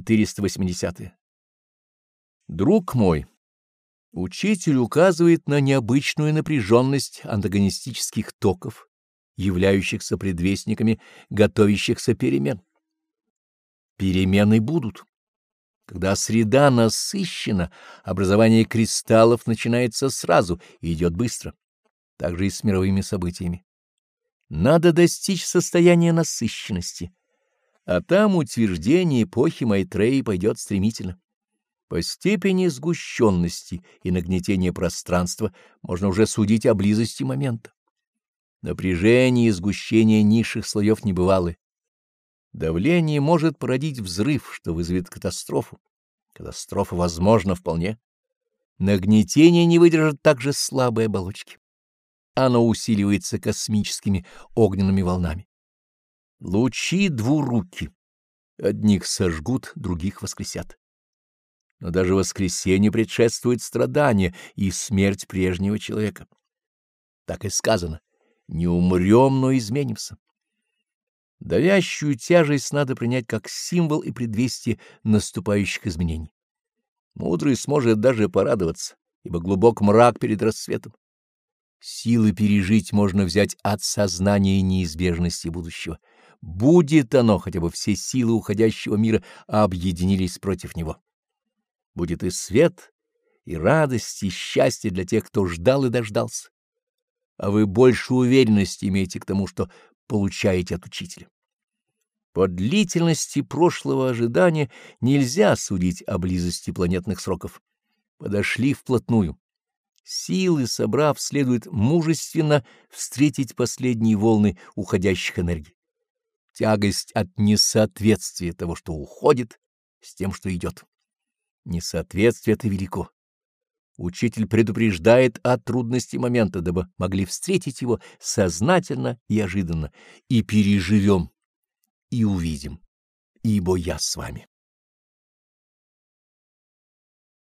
480. -е. Друг мой, учитель указывает на необычную напряженность антагонистических токов, являющихся предвестниками готовящихся перемен. Перемены будут. Когда среда насыщена, образование кристаллов начинается сразу и идет быстро. Так же и с мировыми событиями. Надо достичь состояния насыщенности, а там утверждение эпохи Майтреи пойдет стремительно. По степени сгущенности и нагнетения пространства можно уже судить о близости момента. Напряжение и сгущение низших слоев небывалы. Давление может породить взрыв, что вызовет катастрофу. Катастрофа возможна вполне. Нагнетение не выдержит также слабой оболочки. Оно усиливается космическими огненными волнами. Лучи двуруки. Одних сожгут, других воскресят. Но даже воскресенье предшествует страдание и смерть прежнего человека. Так и сказано — не умрем, но изменимся. Давящую тяжесть надо принять как символ и предвестие наступающих изменений. Мудрый сможет даже порадоваться, ибо глубок мрак перед рассветом. Силы пережить можно взять от сознания неизбежности будущего. Будет оно, хотя бы все силы уходящего мира объединились против него. Будет и свет, и радость, и счастье для тех, кто ждал и дождался а вы больше уверенности имеете к тому, что получаете от учителя. По длительности прошлого ожидания нельзя судить о близости планетных сроков. Подошли вплотную. Силы, собрав, следует мужественно встретить последние волны уходящих энергий. Тягость от несоответствия того, что уходит, с тем, что идет. Несоответствие — это велико. Учитель предупреждает о трудности момента, дабы могли встретить его сознательно и ожиданно, и переживем, и увидим, ибо я с вами.